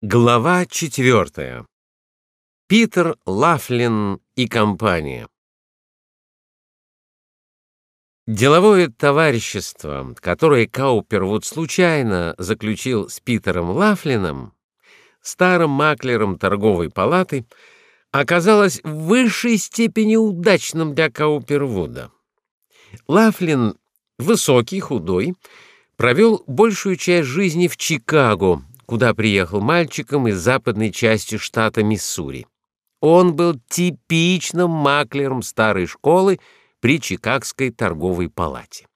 Глава четвертая. Питер Лафлин и компания. Деловое товарищество, которое Каупервуд случайно заключил с Питером Лафлином, старым маклером торговой палаты, оказалось в высшей степени удачным для Каупервуда. Лафлин, высокий, худой, провел большую часть жизни в Чикаго, куда приехал мальчиком из западной части штата Миссури. Он был типичным маклером старой школы при Чикагской торговой палате.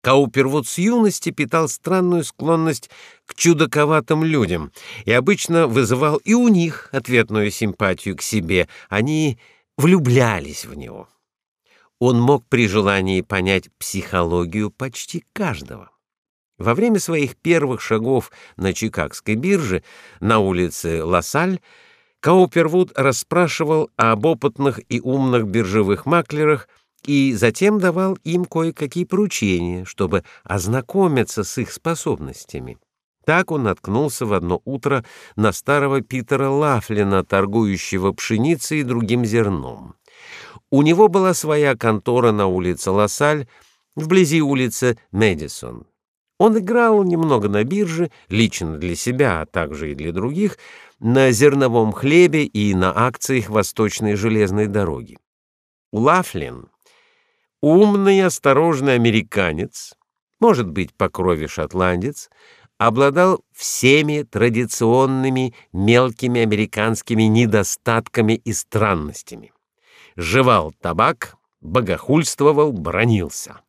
Каупервуд с юности питал странную склонность к чудаковатым людям и обычно вызывал и у них ответную симпатию к себе. Они влюблялись в него. Он мог при желании понять психологию почти каждого. Во время своих первых шагов на Чикагской бирже на улице Лассаль Каупервуд расспрашивал об опытных и умных биржевых маклерах и затем давал им кое-какие поручения, чтобы ознакомиться с их способностями. Так он наткнулся в одно утро на старого Питера Лафлина, торгующего пшеницей и другим зерном. У него была своя контора на улице Лассаль, вблизи улицы Мэдисон. Он играл немного на бирже, лично для себя, а также и для других, на зерновом хлебе и на акциях Восточной железной дороги. Лафлин, умный, осторожный американец, может быть, по крови шотландец, обладал всеми традиционными мелкими американскими недостатками и странностями. Жевал табак, богохульствовал, бронился.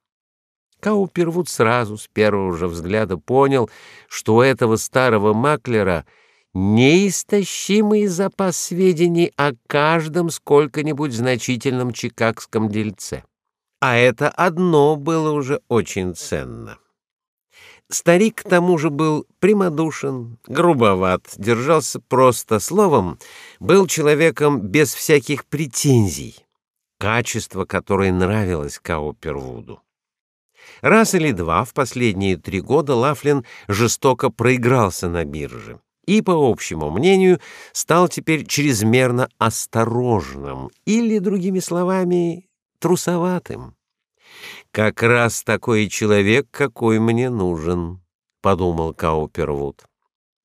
Каупервуд сразу с первого же взгляда понял, что у этого старого маклера неистощимый запас сведений о каждом сколько-нибудь значительном чикагском дельце. А это одно было уже очень ценно. Старик к тому же был прямодушен, грубоват, держался просто словом, был человеком без всяких претензий, качество, которое нравилось Каупервуду. Раз или два в последние три года Лафлин жестоко проигрался на бирже и, по общему мнению, стал теперь чрезмерно осторожным или, другими словами, трусоватым. «Как раз такой человек, какой мне нужен», — подумал Каупервуд.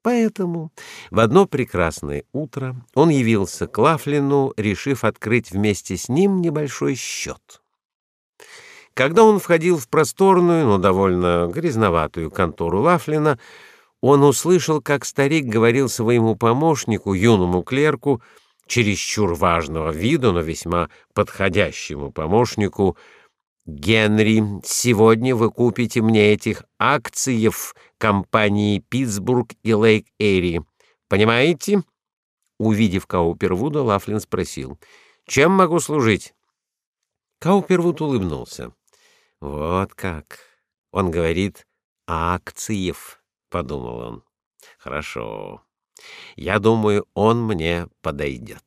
Поэтому в одно прекрасное утро он явился к Лафлину, решив открыть вместе с ним небольшой счет. Когда он входил в просторную, но довольно грязноватую контору Лафлина, он услышал, как старик говорил своему помощнику, юному клерку, чересчур важного вида, но весьма подходящему помощнику, «Генри, сегодня вы купите мне этих акциев компании «Питтсбург» и «Лейк-Эри». Понимаете?» Увидев Каупервуда, Лафлин спросил, «Чем могу служить?» Каупервуд улыбнулся. Вот как. Он говорит акциев, подумал он. Хорошо. Я думаю, он мне подойдет.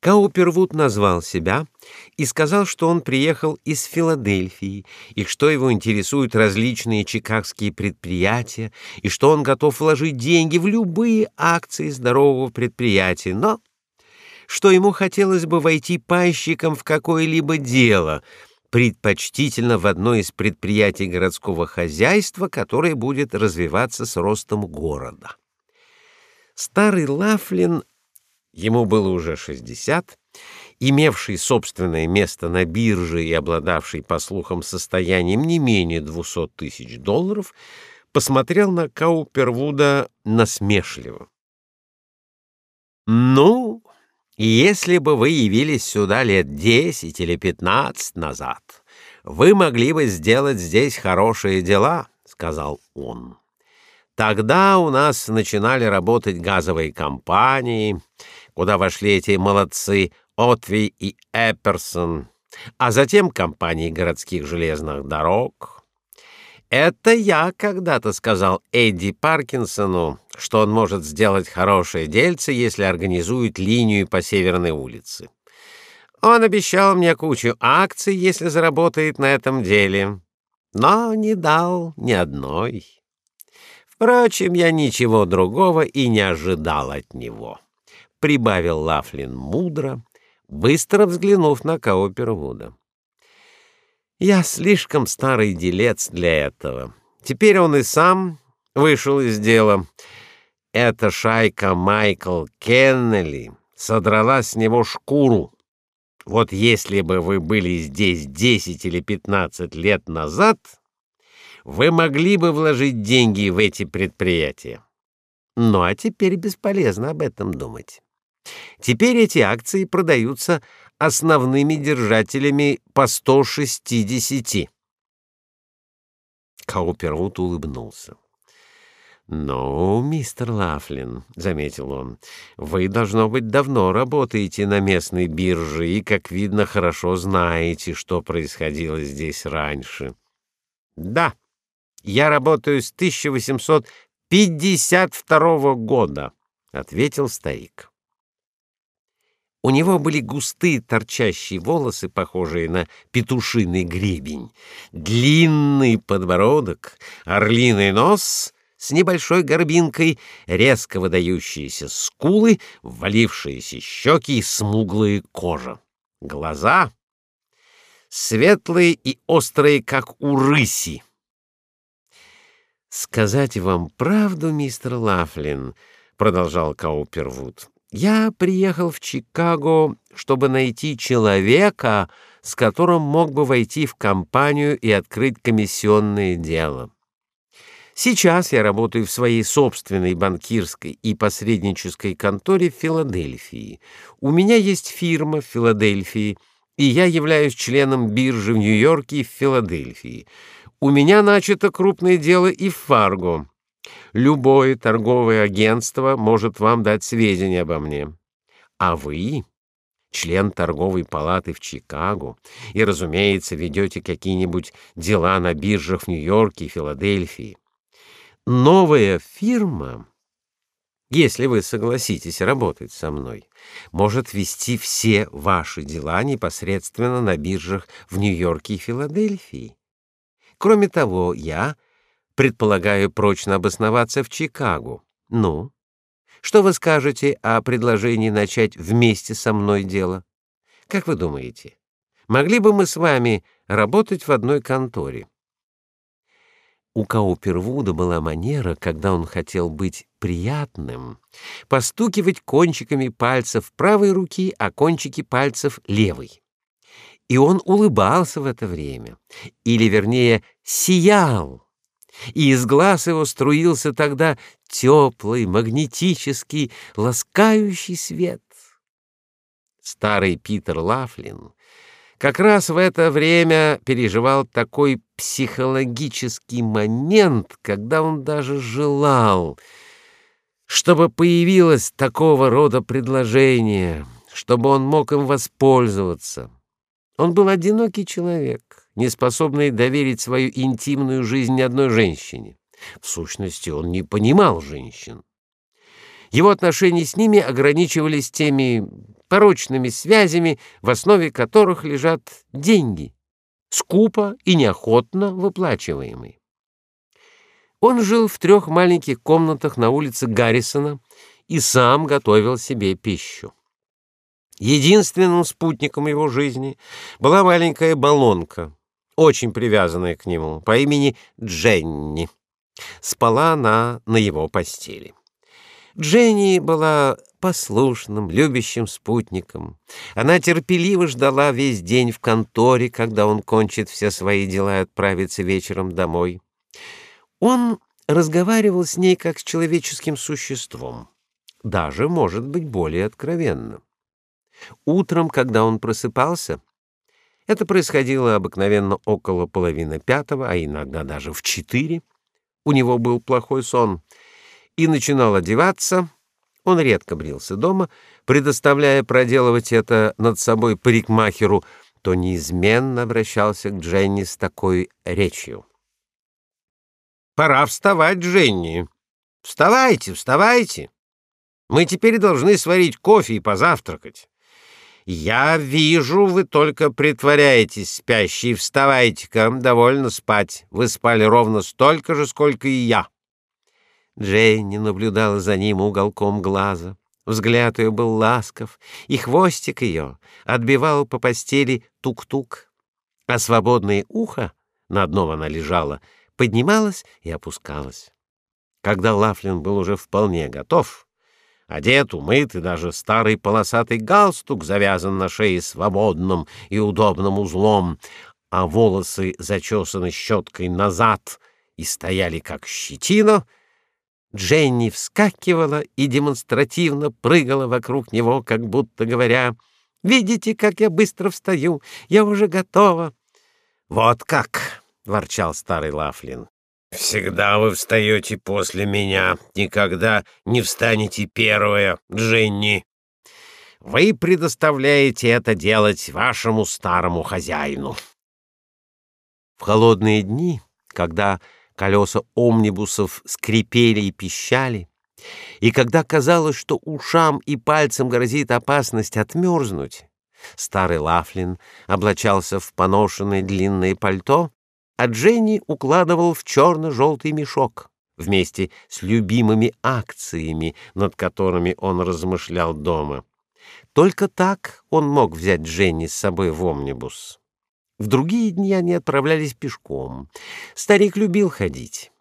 Каупервуд назвал себя и сказал, что он приехал из Филадельфии и что его интересуют различные чикагские предприятия и что он готов вложить деньги в любые акции здорового предприятия, но что ему хотелось бы войти пайщиком в какое-либо дело — предпочтительно в одно из предприятий городского хозяйства, которое будет развиваться с ростом города. Старый Лафлин, ему было уже 60, имевший собственное место на бирже и обладавший, по слухам, состоянием не менее 200 тысяч долларов, посмотрел на Каупервуда насмешливо. «Ну, если бы вы явились сюда лет десять или пятнадцать назад, вы могли бы сделать здесь хорошие дела, сказал он. Тогда у нас начинали работать газовые компании, куда вошли эти молодцы Отви и Эперсон, а затем компании городских железных дорог, это я когда-то сказал Эдди Паркинсону, что он может сделать хорошее дельце, если организует линию по Северной улице. Он обещал мне кучу акций, если заработает на этом деле, но не дал ни одной. Впрочем, я ничего другого и не ожидал от него, прибавил Лафлин мудро, быстро взглянув на Каупервуда. Я слишком старый делец для этого. Теперь он и сам вышел из дела. Эта шайка Майкл Кеннелли содрала с него шкуру. Вот если бы вы были здесь 10 или 15 лет назад, вы могли бы вложить деньги в эти предприятия. Ну а теперь бесполезно об этом думать. Теперь эти акции продаются основными держателями по 160. Каупервуд улыбнулся. «Ну, мистер Лафлин», — заметил он, — «вы, должно быть, давно работаете на местной бирже и, как видно, хорошо знаете, что происходило здесь раньше». «Да, я работаю с 1852 года», — ответил старик. У него были густые торчащие волосы, похожие на петушиный гребень, длинный подбородок, орлиный нос с небольшой горбинкой, резко выдающиеся скулы, ввалившиеся щеки и смуглая кожа. Глаза светлые и острые, как у рыси. «Сказать вам правду, мистер Лафлин», — продолжал Каупервуд, — «я приехал в Чикаго, чтобы найти человека, с которым мог бы войти в компанию и открыть комиссионное дело. Сейчас я работаю в своей собственной банкирской и посреднической конторе в Филадельфии. У меня есть фирма в Филадельфии, и я являюсь членом биржи в Нью-Йорке и в Филадельфии. У меня начато крупное дело и в Фарго. Любое торговое агентство может вам дать сведения обо мне. А вы член торговой палаты в Чикаго и, разумеется, ведете какие-нибудь дела на биржах в Нью-Йорке и Филадельфии новая фирма, если вы согласитесь работать со мной, может вести все ваши дела непосредственно на биржах в Нью-Йорке и Филадельфии. Кроме того, я предполагаю прочно обосноваться в Чикаго. Ну, что вы скажете о предложении начать вместе со мной дело? Как вы думаете, могли бы мы с вами работать в одной конторе? У Каупервуда была манера, когда он хотел быть приятным, постукивать кончиками пальцев правой руки о кончики пальцев левой. И он улыбался в это время, или, вернее, сиял, и из глаз его струился тогда теплый, магнетический, ласкающий свет. Старый Питер Лафлин как раз в это время переживал такой психологический момент, когда он даже желал, чтобы появилось такого рода предложение, чтобы он мог им воспользоваться. Он был одинокий человек, не способный доверить свою интимную жизнь ни одной женщине. В сущности, он не понимал женщин. Его отношения с ними ограничивались теми порочными связями, в основе которых лежат деньги, скупо и неохотно выплачиваемые. Он жил в трех маленьких комнатах на улице Гаррисона и сам готовил себе пищу. Единственным спутником его жизни была маленькая баллонка, очень привязанная к нему, по имени Дженни. Спала она на его постели. Дженни была послушным, любящим спутником. Она терпеливо ждала весь день в конторе, когда он кончит все свои дела и отправится вечером домой. Он разговаривал с ней как с человеческим существом, даже, может быть, более откровенно. Утром, когда он просыпался, это происходило обыкновенно около половины пятого, а иногда даже в четыре, у него был плохой сон — и начинал одеваться, он редко брился дома, предоставляя проделывать это над собой парикмахеру, то неизменно обращался к Дженни с такой речью. «Пора вставать, Дженни! Вставайте, вставайте! Мы теперь должны сварить кофе и позавтракать. Я вижу, вы только притворяетесь спящей. Вставайте-ка, довольно спать. Вы спали ровно столько же, сколько и я». Дженни наблюдала за ним уголком глаза. Взгляд ее был ласков, и хвостик ее отбивал по постели тук-тук, а свободное ухо, на одном она лежала, поднималось и опускалось. Когда Лафлин был уже вполне готов, одет, умыт и даже старый полосатый галстук завязан на шее свободным и удобным узлом, а волосы зачесаны щеткой назад и стояли как щетина — Дженни вскакивала и демонстративно прыгала вокруг него, как будто говоря: "Видите, как я быстро встаю? Я уже готова". "Вот как", ворчал старый Лафлин. "Всегда вы встаете после меня, никогда не встанете первая, Дженни. Вы предоставляете это делать вашему старому хозяину". В холодные дни, когда колеса омнибусов скрипели и пищали, и когда казалось, что ушам и пальцам грозит опасность отмерзнуть, старый Лафлин облачался в поношенное длинное пальто, а Дженни укладывал в черно-желтый мешок вместе с любимыми акциями, над которыми он размышлял дома. Только так он мог взять Дженни с собой в омнибус. В другие дни они отправлялись пешком. Старик любил ходить.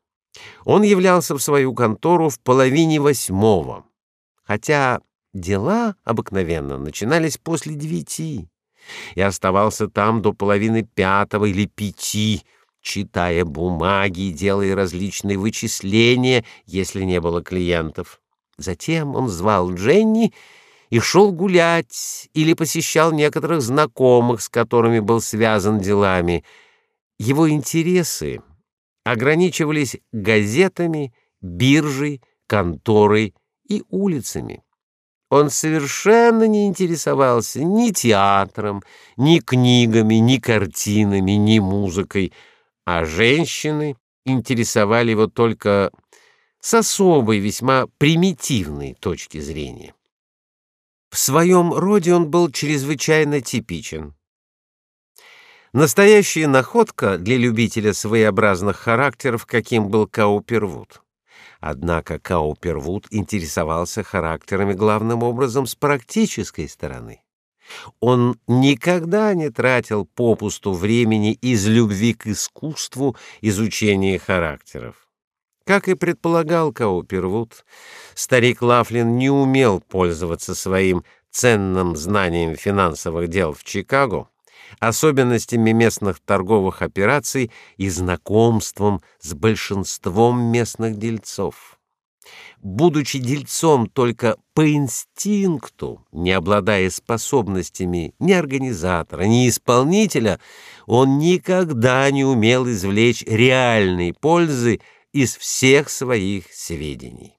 Он являлся в свою контору в половине восьмого, хотя дела обыкновенно начинались после девяти, и оставался там до половины пятого или пяти, читая бумаги делая различные вычисления, если не было клиентов. Затем он звал Дженни и шел гулять или посещал некоторых знакомых, с которыми был связан делами. Его интересы ограничивались газетами, биржей, конторой и улицами. Он совершенно не интересовался ни театром, ни книгами, ни картинами, ни музыкой, а женщины интересовали его только с особой, весьма примитивной точки зрения. В своем роде он был чрезвычайно типичен. Настоящая находка для любителя своеобразных характеров, каким был Каупервуд. Однако Каупервуд интересовался характерами главным образом с практической стороны. Он никогда не тратил попусту времени из любви к искусству изучения характеров. Как и предполагал Каупервуд, старик Лафлин не умел пользоваться своим ценным знанием финансовых дел в Чикаго, особенностями местных торговых операций и знакомством с большинством местных дельцов. Будучи дельцом только по инстинкту, не обладая способностями ни организатора, ни исполнителя, он никогда не умел извлечь реальной пользы из всех своих сведений.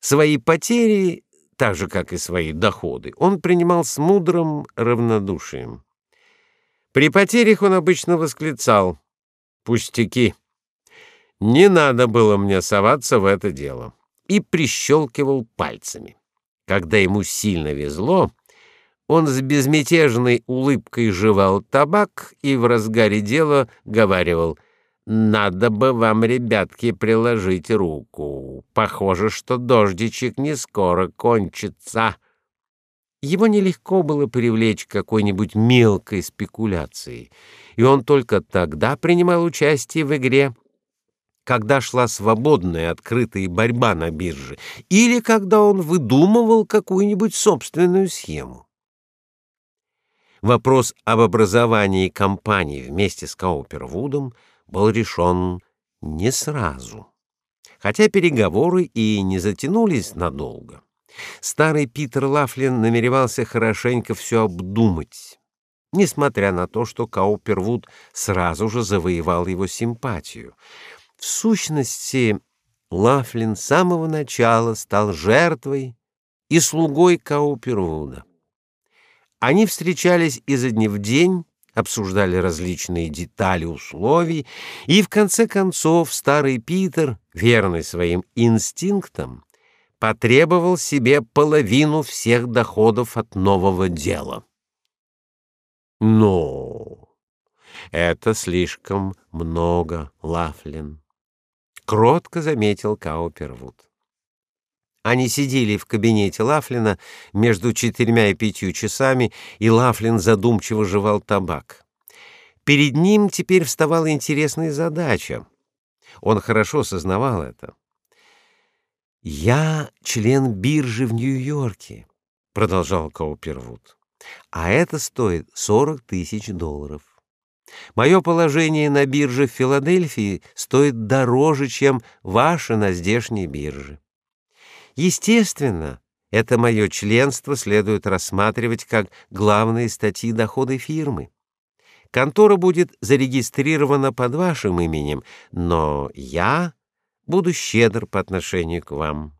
Свои потери, так же как и свои доходы, он принимал с мудрым равнодушием. При потерях он обычно восклицал: "Пустяки. Не надо было мне соваться в это дело" и прищелкивал пальцами. Когда ему сильно везло, он с безмятежной улыбкой жевал табак и в разгаре дела говаривал: надо бы вам, ребятки, приложить руку. Похоже, что дождичек не скоро кончится. Его нелегко было привлечь к какой-нибудь мелкой спекуляции, и он только тогда принимал участие в игре, когда шла свободная открытая борьба на бирже, или когда он выдумывал какую-нибудь собственную схему. Вопрос об образовании компании вместе с Каупервудом — был решен не сразу. Хотя переговоры и не затянулись надолго. Старый Питер Лафлин намеревался хорошенько все обдумать, несмотря на то, что Каупервуд сразу же завоевал его симпатию. В сущности, Лафлин с самого начала стал жертвой и слугой Каупервуда. Они встречались изо дня в день, обсуждали различные детали условий, и в конце концов старый Питер, верный своим инстинктам, потребовал себе половину всех доходов от нового дела. Но это слишком много, Лафлин. Кротко заметил Каупервуд. Они сидели в кабинете Лафлина между четырьмя и пятью часами, и Лафлин задумчиво жевал табак. Перед ним теперь вставала интересная задача. Он хорошо сознавал это. «Я член биржи в Нью-Йорке», — продолжал Каупервуд, «а это стоит 40 тысяч долларов. Мое положение на бирже в Филадельфии стоит дороже, чем ваше на здешней бирже. Естественно, это мое членство следует рассматривать как главные статьи дохода фирмы. Контора будет зарегистрирована под вашим именем, но я буду щедр по отношению к вам.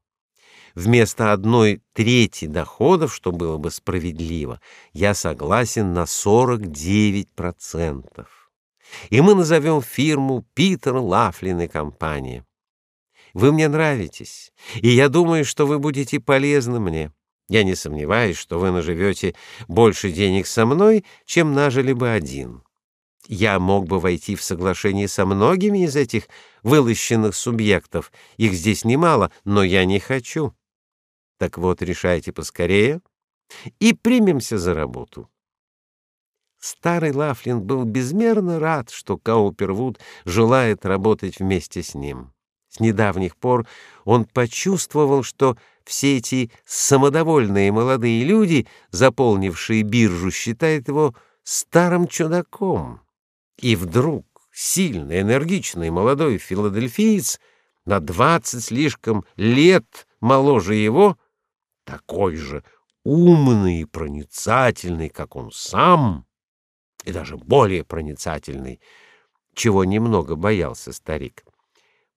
Вместо одной трети доходов, что было бы справедливо, я согласен на 49%. И мы назовем фирму Питер Лафлин и компания. Вы мне нравитесь, и я думаю, что вы будете полезны мне. Я не сомневаюсь, что вы наживете больше денег со мной, чем нажили бы один. Я мог бы войти в соглашение со многими из этих вылощенных субъектов. Их здесь немало, но я не хочу. Так вот, решайте поскорее и примемся за работу. Старый Лафлин был безмерно рад, что Каупервуд желает работать вместе с ним. С недавних пор он почувствовал, что все эти самодовольные молодые люди, заполнившие биржу, считают его старым чудаком. И вдруг сильный, энергичный молодой филадельфиец на двадцать слишком лет моложе его, такой же умный и проницательный, как он сам, и даже более проницательный, чего немного боялся старик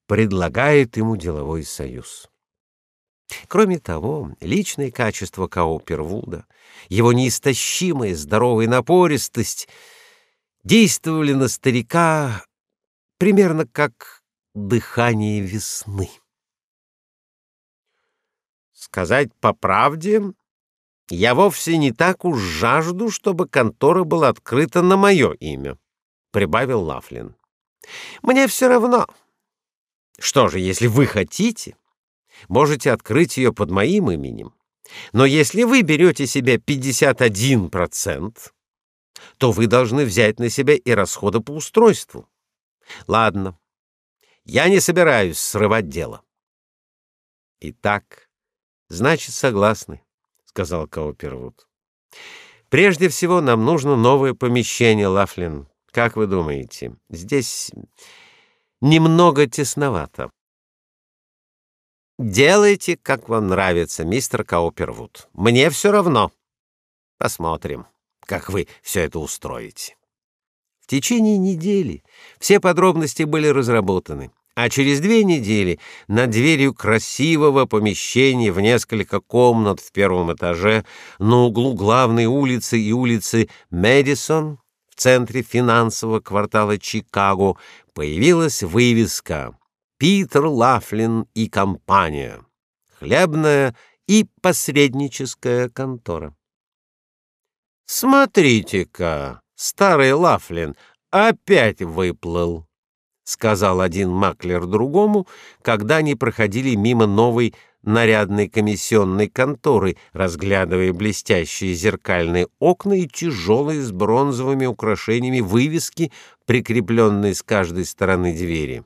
предлагает ему деловой союз. Кроме того, личные качества Каупервуда, его неистощимая здоровая напористость действовали на старика примерно как дыхание весны. Сказать по правде, я вовсе не так уж жажду, чтобы контора была открыта на мое имя, прибавил Лафлин. Мне все равно, что же, если вы хотите, можете открыть ее под моим именем. Но если вы берете себе 51%, то вы должны взять на себя и расходы по устройству. Ладно. Я не собираюсь срывать дело. Итак, значит, согласны, сказал Каупервуд. Прежде всего нам нужно новое помещение, Лафлин. Как вы думаете? Здесь немного тесновато. Делайте, как вам нравится, мистер Каупервуд. Мне все равно. Посмотрим, как вы все это устроите. В течение недели все подробности были разработаны, а через две недели над дверью красивого помещения в несколько комнат в первом этаже на углу главной улицы и улицы Мэдисон в центре финансового квартала Чикаго появилась вывеска «Питер Лафлин и компания. Хлебная и посредническая контора». «Смотрите-ка, старый Лафлин опять выплыл», — сказал один маклер другому, когда они проходили мимо новой нарядной комиссионной конторы, разглядывая блестящие зеркальные окна и тяжелые с бронзовыми украшениями вывески, прикрепленные с каждой стороны двери.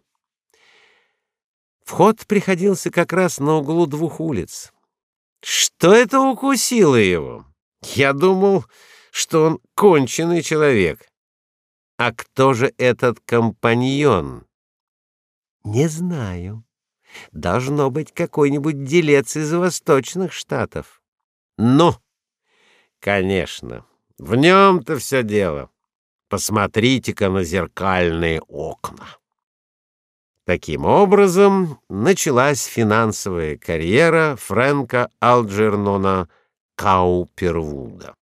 Вход приходился как раз на углу двух улиц. Что это укусило его? Я думал, что он конченый человек. А кто же этот компаньон? Не знаю. Должно быть какой-нибудь делец из восточных штатов. Ну, конечно, в нем-то все дело. Посмотрите-ка на зеркальные окна. Таким образом, началась финансовая карьера Фрэнка Алджернона Каупервуда.